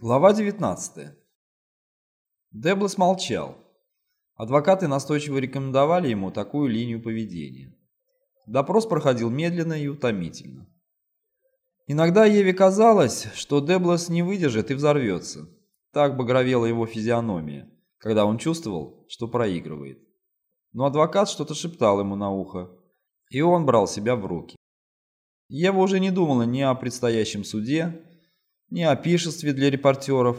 Глава 19. Деблес молчал. Адвокаты настойчиво рекомендовали ему такую линию поведения. Допрос проходил медленно и утомительно. Иногда Еве казалось, что Деблес не выдержит и взорвется. Так багровела его физиономия, когда он чувствовал, что проигрывает. Но адвокат что-то шептал ему на ухо, и он брал себя в руки. Ева уже не думала ни о предстоящем суде, ни о пишестве для репортеров.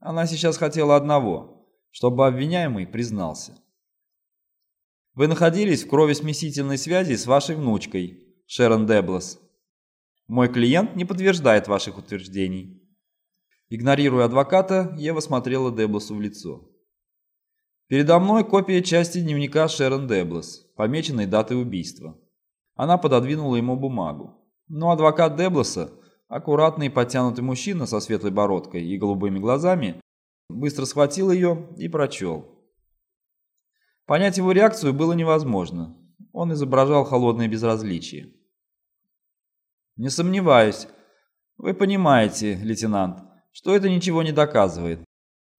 Она сейчас хотела одного, чтобы обвиняемый признался. Вы находились в кровесмесительной связи с вашей внучкой, Шерон Деблас. Мой клиент не подтверждает ваших утверждений. Игнорируя адвоката, Ева смотрела Дебласу в лицо. Передо мной копия части дневника Шерон Деблас, помеченной датой убийства. Она пододвинула ему бумагу. Но адвокат Дебласа Аккуратный подтянутый мужчина со светлой бородкой и голубыми глазами быстро схватил ее и прочел. Понять его реакцию было невозможно. Он изображал холодное безразличие. «Не сомневаюсь. Вы понимаете, лейтенант, что это ничего не доказывает.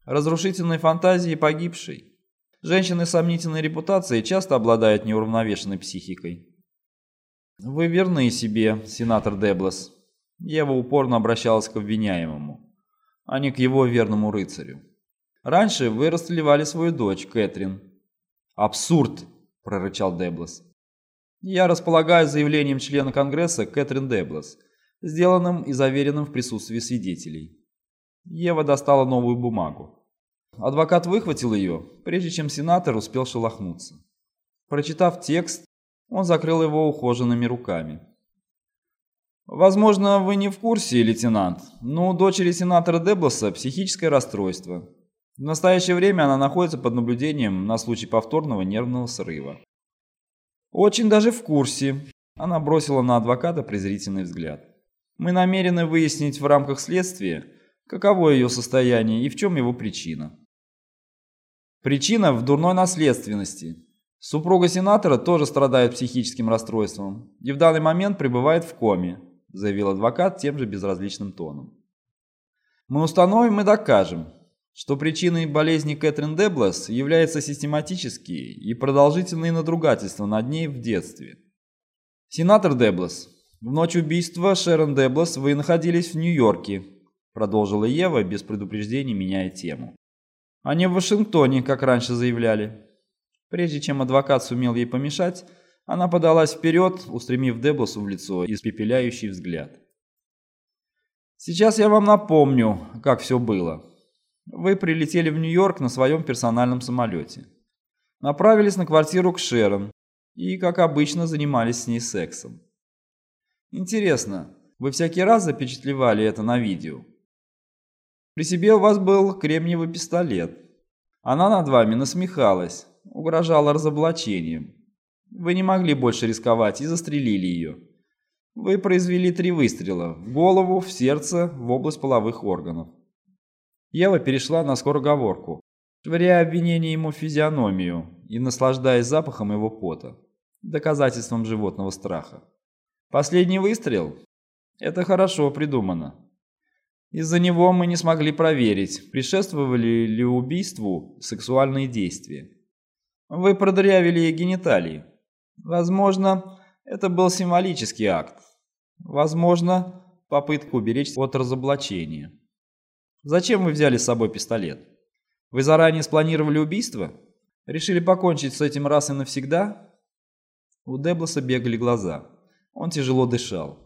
Разрушительной фантазии погибшей. Женщины с сомнительной репутацией часто обладают неуравновешенной психикой. Вы верны себе, сенатор Деблас. Ева упорно обращалась к обвиняемому, а не к его верному рыцарю. «Раньше вы расстреливали свою дочь, Кэтрин». «Абсурд!» – прорычал Деблас. «Я располагаю заявлением члена Конгресса Кэтрин Деблас, сделанным и заверенным в присутствии свидетелей». Ева достала новую бумагу. Адвокат выхватил ее, прежде чем сенатор успел шелохнуться. Прочитав текст, он закрыл его ухоженными руками. Возможно, вы не в курсе, лейтенант, но у дочери сенатора Деблоса психическое расстройство. В настоящее время она находится под наблюдением на случай повторного нервного срыва. Очень даже в курсе. Она бросила на адвоката презрительный взгляд. Мы намерены выяснить в рамках следствия, каково ее состояние и в чем его причина. Причина в дурной наследственности. Супруга сенатора тоже страдает психическим расстройством и в данный момент пребывает в коме заявил адвокат тем же безразличным тоном. Мы установим и докажем, что причиной болезни Кэтрин Деблас является систематические и продолжительные надругательства над ней в детстве. Сенатор Деблас, в ночь убийства Шерон Деблас вы находились в Нью-Йорке, продолжила Ева без предупреждения, меняя тему. А не в Вашингтоне, как раньше заявляли. Прежде чем адвокат сумел ей помешать, она подалась вперед, устремив Деблосу в лицо испепеляющий взгляд. «Сейчас я вам напомню, как все было. Вы прилетели в Нью-Йорк на своем персональном самолете. Направились на квартиру к Шерон и, как обычно, занимались с ней сексом. Интересно, вы всякий раз запечатлевали это на видео? При себе у вас был кремниевый пистолет. Она над вами насмехалась, угрожала разоблачением. Вы не могли больше рисковать и застрелили ее. Вы произвели три выстрела – в голову, в сердце, в область половых органов. Ева перешла на скороговорку, швыряя обвинение ему в физиономию и наслаждаясь запахом его пота, доказательством животного страха. Последний выстрел – это хорошо придумано. Из-за него мы не смогли проверить, предшествовали ли убийству сексуальные действия. Вы продырявили гениталии. Возможно, это был символический акт. Возможно, попытка уберечь от разоблачения. Зачем вы взяли с собой пистолет? Вы заранее спланировали убийство? Решили покончить с этим раз и навсегда? У Деблоса бегали глаза. Он тяжело дышал.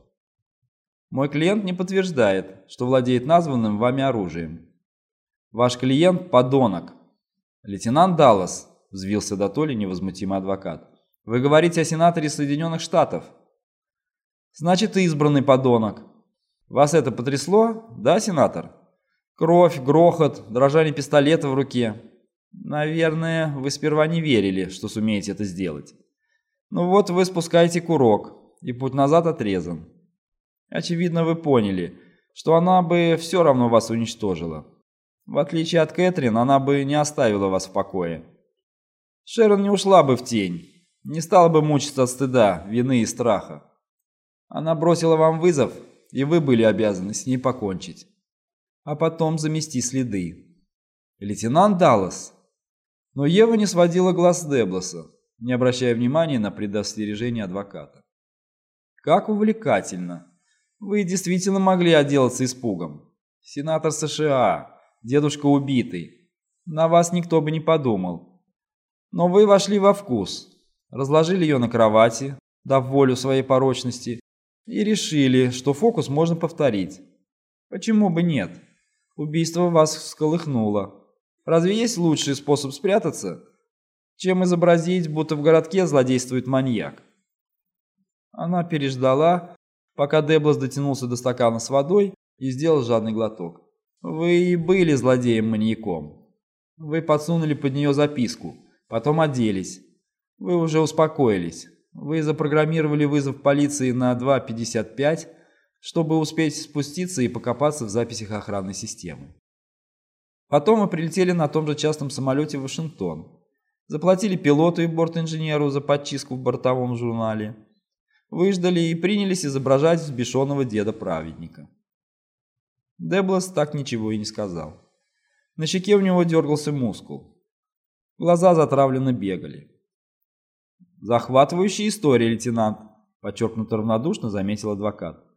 Мой клиент не подтверждает, что владеет названным вами оружием. Ваш клиент – подонок. Лейтенант Даллас, взвился до толи невозмутимый адвокат. Вы говорите о сенаторе Соединенных Штатов. Значит, избранный подонок. Вас это потрясло, да, сенатор? Кровь, грохот, дрожание пистолета в руке. Наверное, вы сперва не верили, что сумеете это сделать. Ну вот вы спускаете курок, и путь назад отрезан. Очевидно, вы поняли, что она бы все равно вас уничтожила. В отличие от Кэтрин, она бы не оставила вас в покое. Шерон не ушла бы в тень, не стала бы мучиться от стыда, вины и страха. Она бросила вам вызов, и вы были обязаны с ней покончить. а потом замести следы. Лейтенант Даллас. Но Ева не сводила глаз с Деблоса, не обращая внимания на предостережение адвоката. Как увлекательно. Вы действительно могли отделаться испугом. Сенатор США, дедушка убитый. На вас никто бы не подумал. Но вы вошли во вкус, разложили ее на кровати, дав волю своей порочности, и решили, что фокус можно повторить. Почему бы нет? Убийство вас всколыхнуло. Разве есть лучший способ спрятаться, чем изобразить, будто в городке злодействует маньяк? Она переждала, пока Деблас дотянулся до стакана с водой и сделал жадный глоток. Вы и были злодеем-маньяком. Вы подсунули под нее записку, потом оделись. Вы уже успокоились. Вы запрограммировали вызов полиции на 2.55 чтобы успеть спуститься и покопаться в записях охранной системы. Потом мы прилетели на том же частном самолете в Вашингтон. Заплатили пилоту и бортинженеру за подчистку в бортовом журнале. Выждали и принялись изображать взбешенного деда-праведника. Деблас так ничего и не сказал. На щеке у него дергался мускул. Глаза затравленно бегали. «Захватывающая история, лейтенант», – подчеркнуто равнодушно заметил адвокат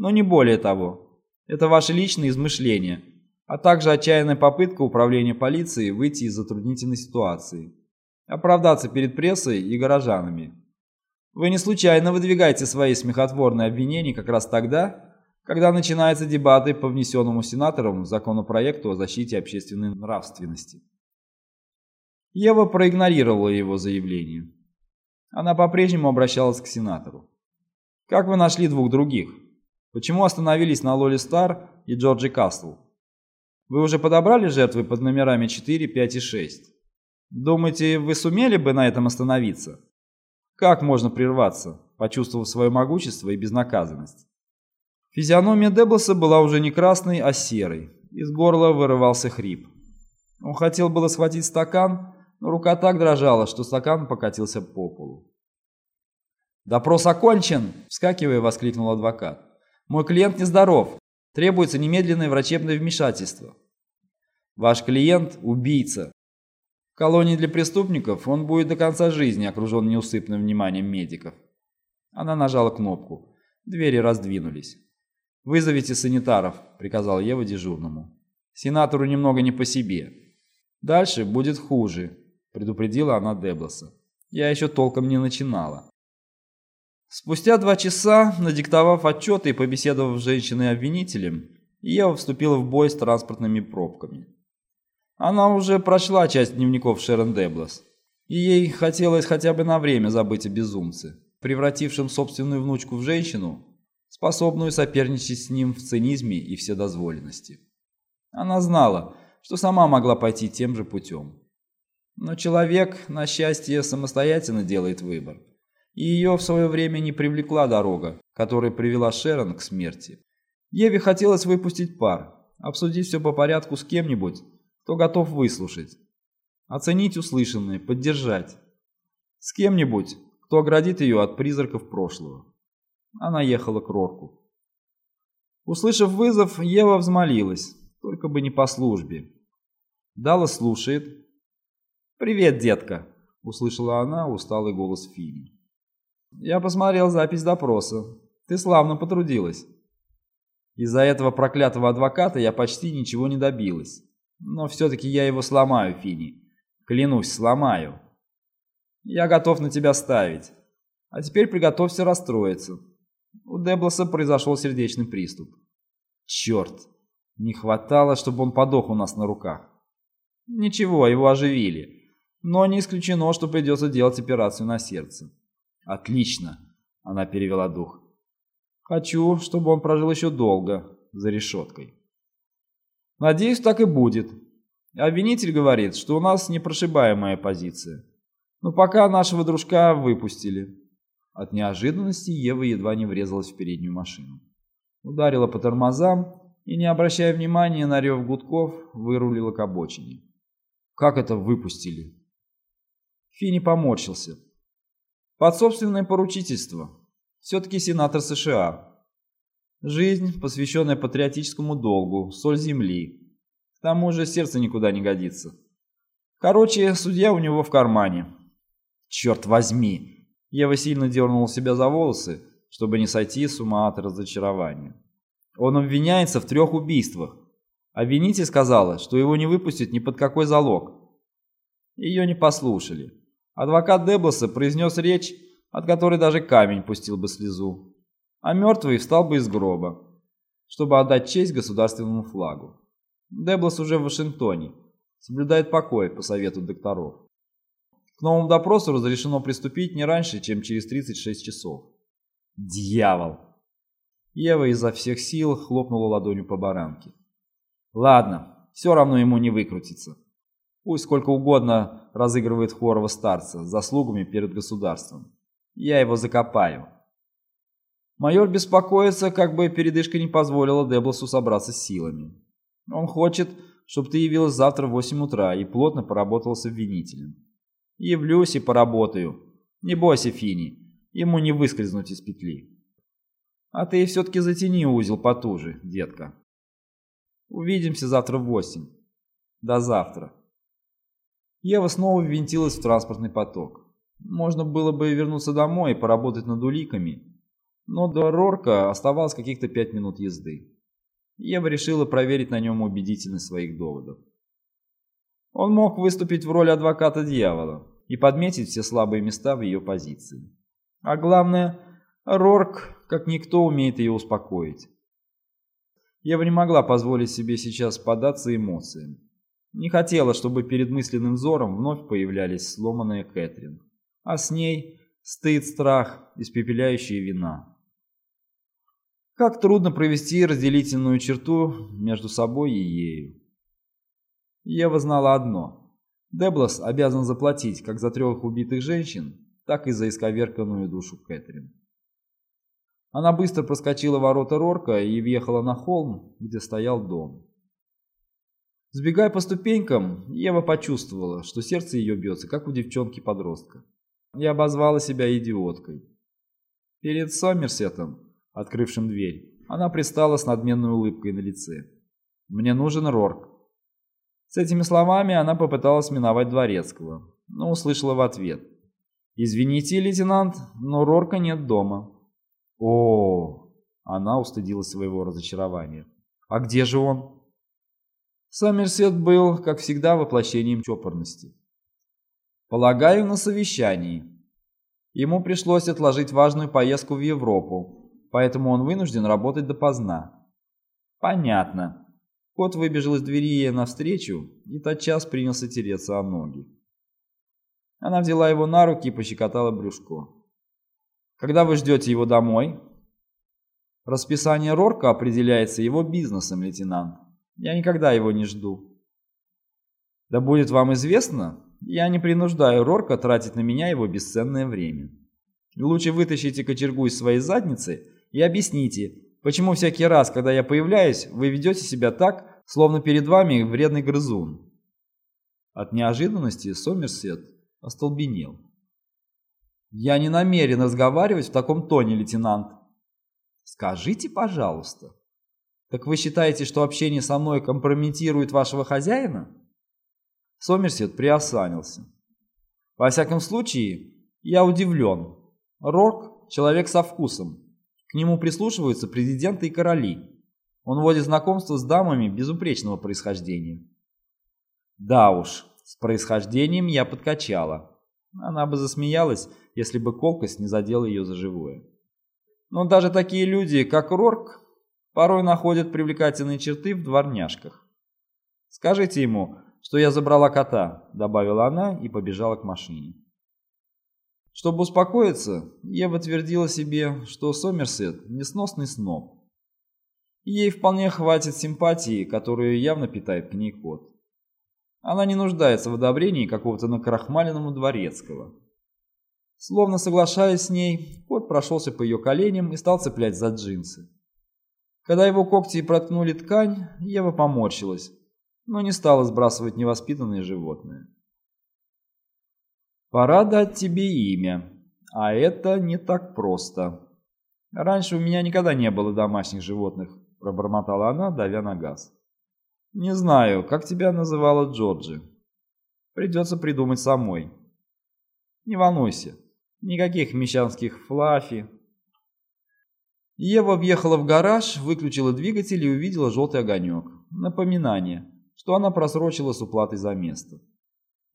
но не более того. Это ваши личные измышления, а также отчаянная попытка управления полицией выйти из затруднительной ситуации, оправдаться перед прессой и горожанами. Вы не случайно выдвигаете свои смехотворные обвинения как раз тогда, когда начинаются дебаты по внесенному сенатором законопроекту о защите общественной нравственности. Ева проигнорировала его заявление. Она по-прежнему обращалась к сенатору. «Как вы нашли двух других?» Почему остановились на Лоли Стар и Джорджи Касл? Вы уже подобрали жертвы под номерами 4, 5 и 6? Думаете, вы сумели бы на этом остановиться? Как можно прерваться, почувствовав свое могущество и безнаказанность? Физиономия Деблса была уже не красной, а серой. Из горла вырывался хрип. Он хотел было схватить стакан, но рука так дрожала, что стакан покатился по полу. «Допрос окончен!» – вскакивая, воскликнул адвокат. Мой клиент нездоров. Требуется немедленное врачебное вмешательство. Ваш клиент – убийца. В колонии для преступников он будет до конца жизни окружен неусыпным вниманием медиков. Она нажала кнопку. Двери раздвинулись. «Вызовите санитаров», – приказал Ева дежурному. «Сенатору немного не по себе. Дальше будет хуже», – предупредила она Деблоса. «Я еще толком не начинала». Спустя два часа, надиктовав отчеты и побеседовав с женщиной-обвинителем, Ева вступила в бой с транспортными пробками. Она уже прочла часть дневников Шерон Деблас, и ей хотелось хотя бы на время забыть о безумце, превратившем собственную внучку в женщину, способную соперничать с ним в цинизме и вседозволенности. Она знала, что сама могла пойти тем же путем. Но человек, на счастье, самостоятельно делает выбор и ее в свое время не привлекла дорога, которая привела Шерон к смерти. Еве хотелось выпустить пар, обсудить все по порядку с кем-нибудь, кто готов выслушать, оценить услышанное, поддержать. С кем-нибудь, кто оградит ее от призраков прошлого. Она ехала к Рорку. Услышав вызов, Ева взмолилась, только бы не по службе. Дала слушает. «Привет, детка!» — услышала она усталый голос Фини. Я посмотрел запись допроса. Ты славно потрудилась. Из-за этого проклятого адвоката я почти ничего не добилась. Но все-таки я его сломаю, Фини. Клянусь, сломаю. Я готов на тебя ставить. А теперь приготовься расстроиться. У Деблоса произошел сердечный приступ. Черт, не хватало, чтобы он подох у нас на руках. Ничего, его оживили. Но не исключено, что придется делать операцию на сердце. Отлично, она перевела дух. Хочу, чтобы он прожил еще долго за решеткой. Надеюсь, так и будет. Обвинитель говорит, что у нас непрошибаемая позиция. Но пока нашего дружка выпустили. От неожиданности Ева едва не врезалась в переднюю машину. Ударила по тормозам и, не обращая внимания на рев гудков, вырулила к обочине. Как это выпустили? Фини поморщился. Под собственное поручительство. Все-таки сенатор США. Жизнь, посвященная патриотическому долгу, соль земли. К тому же сердце никуда не годится. Короче, судья у него в кармане. Черт возьми! Ева сильно дернула себя за волосы, чтобы не сойти с ума от разочарования. Он обвиняется в трех убийствах. Обвинитель сказала, что его не выпустят ни под какой залог. Ее не послушали. Адвокат Деблоса произнес речь, от которой даже камень пустил бы слезу. А мертвый встал бы из гроба, чтобы отдать честь государственному флагу. Деблос уже в Вашингтоне, соблюдает покой по совету докторов. К новому допросу разрешено приступить не раньше, чем через 36 часов. Дьявол! Ева изо всех сил хлопнула ладонью по баранке. Ладно, все равно ему не выкрутиться. Пусть сколько угодно разыгрывает хворого старца с заслугами перед государством. Я его закопаю. Майор беспокоится, как бы передышка не позволила Деблосу собраться с силами. Он хочет, чтобы ты явилась завтра в 8 утра и плотно поработала с обвинителем. Явлюсь и поработаю. Не бойся, Фини, ему не выскользнуть из петли. А ты все-таки затяни узел потуже, детка. Увидимся завтра в 8. До завтра. Ева снова ввинтилась в транспортный поток. Можно было бы вернуться домой и поработать над уликами, но до Рорка оставалось каких-то пять минут езды. Ева решила проверить на нем убедительность своих доводов. Он мог выступить в роли адвоката дьявола и подметить все слабые места в ее позиции. А главное, Рорк, как никто, умеет ее успокоить. Ева не могла позволить себе сейчас податься эмоциям. Не хотела, чтобы перед мысленным взором вновь появлялись сломанные Кэтрин, а с ней стыд, страх, испепеляющая вина. Как трудно провести разделительную черту между собой и ею. Ева знала одно. Деблас обязан заплатить как за трех убитых женщин, так и за исковерканную душу Кэтрин. Она быстро проскочила ворота Рорка и въехала на холм, где стоял дом. Сбегая по ступенькам, Ева почувствовала, что сердце ее бьется, как у девчонки-подростка, и обозвала себя идиоткой. Перед Сомерсетом, открывшим дверь, она пристала с надменной улыбкой на лице. «Мне нужен Рорк». С этими словами она попыталась миновать Дворецкого, но услышала в ответ. «Извините, лейтенант, но Рорка нет дома». О, она устыдилась своего разочарования. «А где же он?» Сомерсет был, как всегда, воплощением чопорности. Полагаю, на совещании. Ему пришлось отложить важную поездку в Европу, поэтому он вынужден работать допоздна. Понятно. Кот выбежал из двери ей навстречу и тотчас принялся тереться о ноги. Она взяла его на руки и пощекотала брюшко. «Когда вы ждете его домой?» «Расписание Рорка определяется его бизнесом, лейтенант. Я никогда его не жду. Да будет вам известно, я не принуждаю Рорка тратить на меня его бесценное время. Лучше вытащите кочергу из своей задницы и объясните, почему всякий раз, когда я появляюсь, вы ведете себя так, словно перед вами вредный грызун. От неожиданности Сомерсет остолбенел. «Я не намерен разговаривать в таком тоне, лейтенант. Скажите, пожалуйста, так вы считаете, что общение со мной компрометирует вашего хозяина? Сомерсет приосанился. Во всяком случае, я удивлен. Рорк – человек со вкусом. К нему прислушиваются президенты и короли. Он водит знакомство с дамами безупречного происхождения. Да уж, с происхождением я подкачала. Она бы засмеялась, если бы колкость не задела ее за живое. Но даже такие люди, как Рорк, порой находят привлекательные черты в дворняжках. «Скажите ему, что я забрала кота», — добавила она и побежала к машине. Чтобы успокоиться, Ева твердила себе, что Сомерсет — несносный сноб. Ей вполне хватит симпатии, которую явно питает к ней кот. Она не нуждается в одобрении какого-то накрахмаленного дворецкого. Словно соглашаясь с ней, кот прошелся по ее коленям и стал цеплять за джинсы. Когда его когти проткнули ткань, Ева поморщилась, но не стала сбрасывать невоспитанные животные. «Пора дать тебе имя, а это не так просто». Раньше у меня никогда не было домашних животных, пробормотала она, давя на газ. Не знаю, как тебя называла Джорджи. Придется придумать самой. Не волнуйся, никаких мещанских флафи. Ева въехала в гараж, выключила двигатель и увидела желтый огонек. Напоминание, что она просрочила с уплатой за место.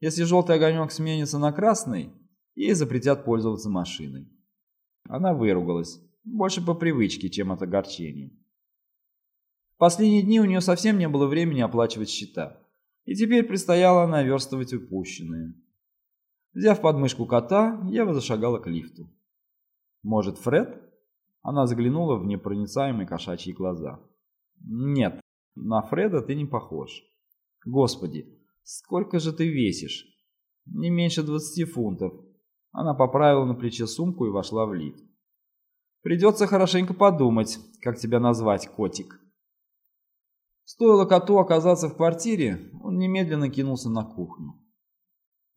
Если желтый огонек сменится на красный, ей запретят пользоваться машиной. Она выругалась, больше по привычке, чем от огорчения. В последние дни у нее совсем не было времени оплачивать счета, и теперь предстояло наверстывать упущенное. Взяв подмышку кота, Ева зашагала к лифту. «Может, Фред?» Она заглянула в непроницаемые кошачьи глаза. «Нет, на Фреда ты не похож. Господи, сколько же ты весишь? Не меньше двадцати фунтов». Она поправила на плече сумку и вошла в лифт. «Придется хорошенько подумать, как тебя назвать, котик». Стоило коту оказаться в квартире, он немедленно кинулся на кухню.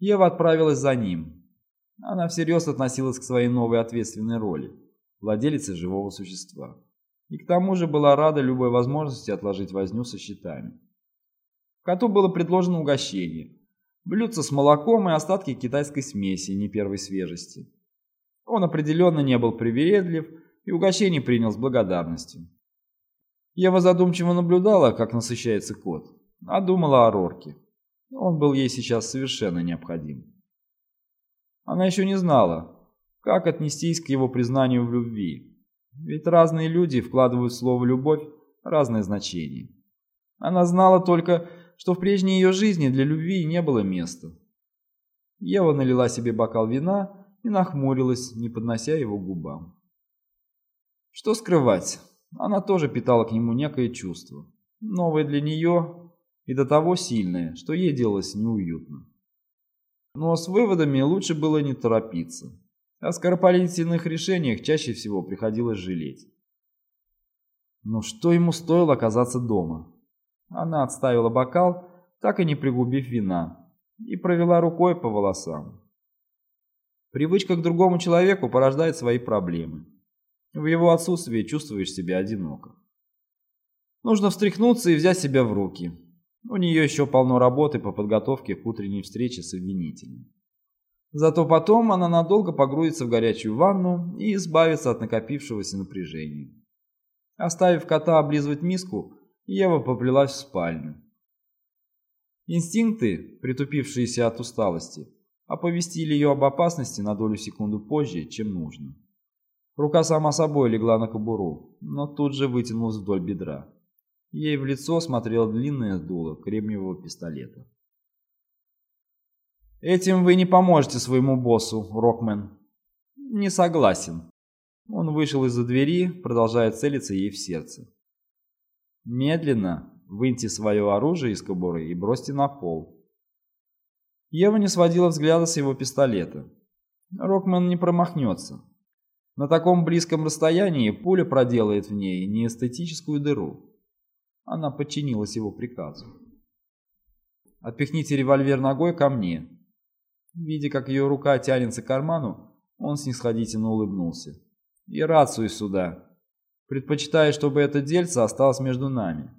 Ева отправилась за ним. Она всерьез относилась к своей новой ответственной роли – владелицы живого существа. И к тому же была рада любой возможности отложить возню со счетами. Коту было предложено угощение. Блюдце с молоком и остатки китайской смеси не первой свежести. Он определенно не был привередлив и угощение принял с благодарностью. Ева задумчиво наблюдала, как насыщается кот, а думала о Рорке. Он был ей сейчас совершенно необходим. Она еще не знала, как отнестись к его признанию в любви. Ведь разные люди вкладывают в слово «любовь» разное значение. Она знала только, что в прежней ее жизни для любви не было места. Ева налила себе бокал вина и нахмурилась, не поднося его губам. Что скрывать, она тоже питала к нему некое чувство, новое для нее и до того сильное, что ей делалось неуютно. Но с выводами лучше было не торопиться. О скоропалительных решениях чаще всего приходилось жалеть. Но что ему стоило оказаться дома? Она отставила бокал, так и не пригубив вина, и провела рукой по волосам. Привычка к другому человеку порождает свои проблемы. В его отсутствии чувствуешь себя одиноко. Нужно встряхнуться и взять себя в руки. У нее еще полно работы по подготовке к утренней встрече с обвинителем. Зато потом она надолго погрузится в горячую ванну и избавится от накопившегося напряжения. Оставив кота облизывать миску, Ева поплелась в спальню. Инстинкты, притупившиеся от усталости, оповестили ее об опасности на долю секунды позже, чем нужно. Рука сама собой легла на кобуру, но тут же вытянулась вдоль бедра. Ей в лицо смотрело длинное дуло кремниевого пистолета. «Этим вы не поможете своему боссу, Рокмен». «Не согласен». Он вышел из-за двери, продолжая целиться ей в сердце. «Медленно выньте свое оружие из кобуры и бросьте на пол». Ева не сводила взгляда с его пистолета. Рокмен не промахнется. На таком близком расстоянии пуля проделает в ней неэстетическую дыру. Она подчинилась его приказу. «Отпихните револьвер ногой ко мне». Видя, как ее рука тянется к карману, он снисходительно улыбнулся. «И рацию сюда. Предпочитаю, чтобы это дельце осталось между нами».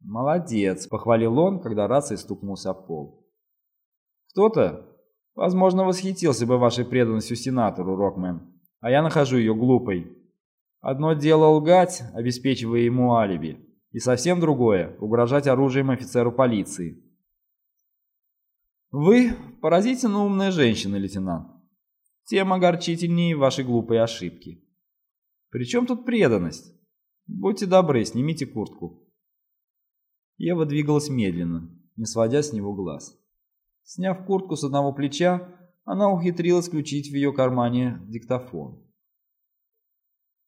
«Молодец», — похвалил он, когда рация стукнулся об пол. «Кто-то, возможно, восхитился бы вашей преданностью сенатору, Рокмен а я нахожу ее глупой. Одно дело лгать, обеспечивая ему алиби, и совсем другое – угрожать оружием офицеру полиции. Вы поразительно умная женщина, лейтенант. Тем огорчительнее вашей глупой ошибки. Причем тут преданность? Будьте добры, снимите куртку. Ева двигалась медленно, не сводя с него глаз. Сняв куртку с одного плеча, она ухитрилась включить в ее кармане диктофон.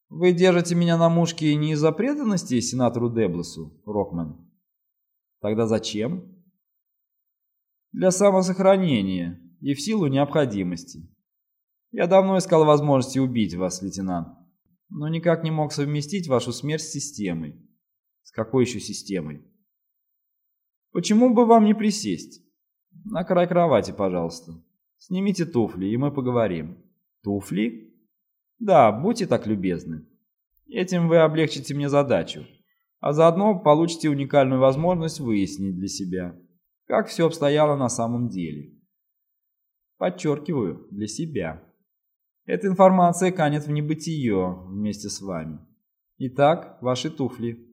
«Вы держите меня на мушке не из-за преданности сенатору Деблесу, Рокман?» «Тогда зачем?» «Для самосохранения и в силу необходимости. Я давно искал возможности убить вас, лейтенант, но никак не мог совместить вашу смерть с системой». «С какой еще системой?» «Почему бы вам не присесть? На край кровати, пожалуйста». Снимите туфли, и мы поговорим. Туфли? Да, будьте так любезны. Этим вы облегчите мне задачу, а заодно получите уникальную возможность выяснить для себя, как все обстояло на самом деле. Подчеркиваю, для себя. Эта информация канет в небытие вместе с вами. Итак, ваши туфли.